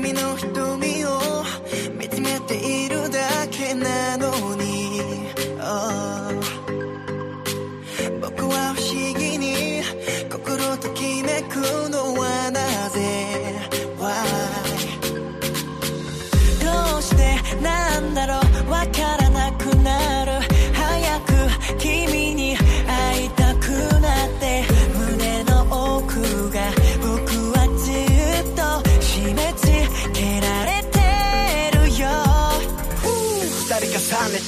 君の瞳を見つめていい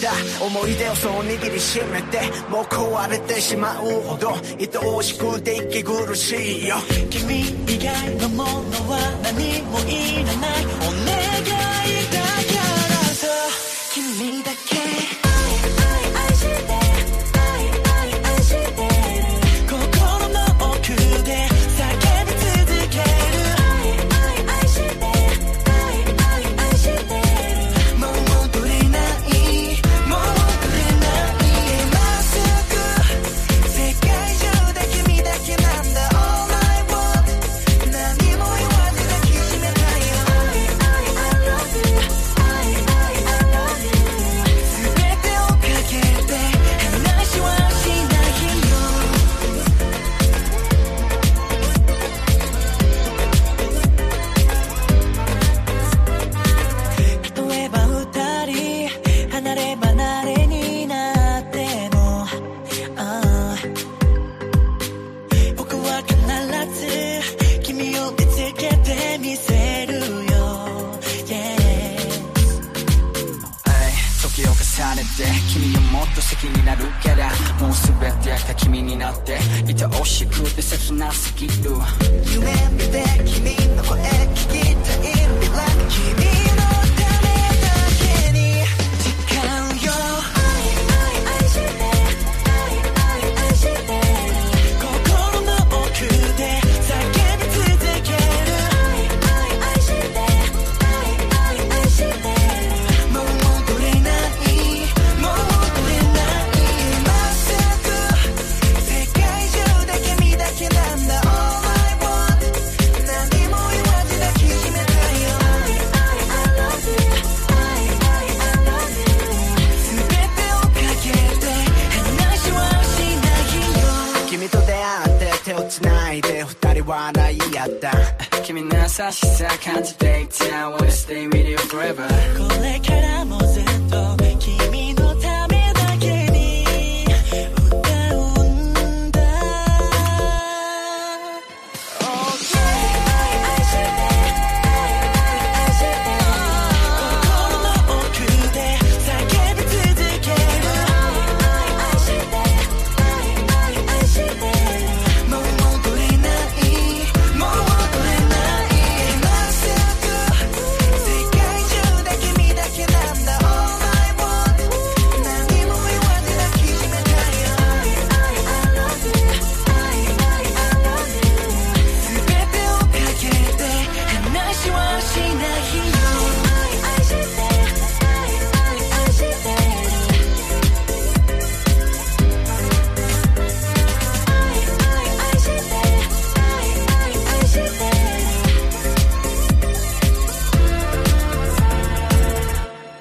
た。思い出をそう握りしめてもう壊れてしまうほど愛おしくて息苦しいよ。君以外のものは何もいらない。お願い。君はもっと好きになるからもう全てが君になっていおしくて切なすぎる夢見て 알아야君の優しさ感じていた Wanna stay with you forever. これからもずっと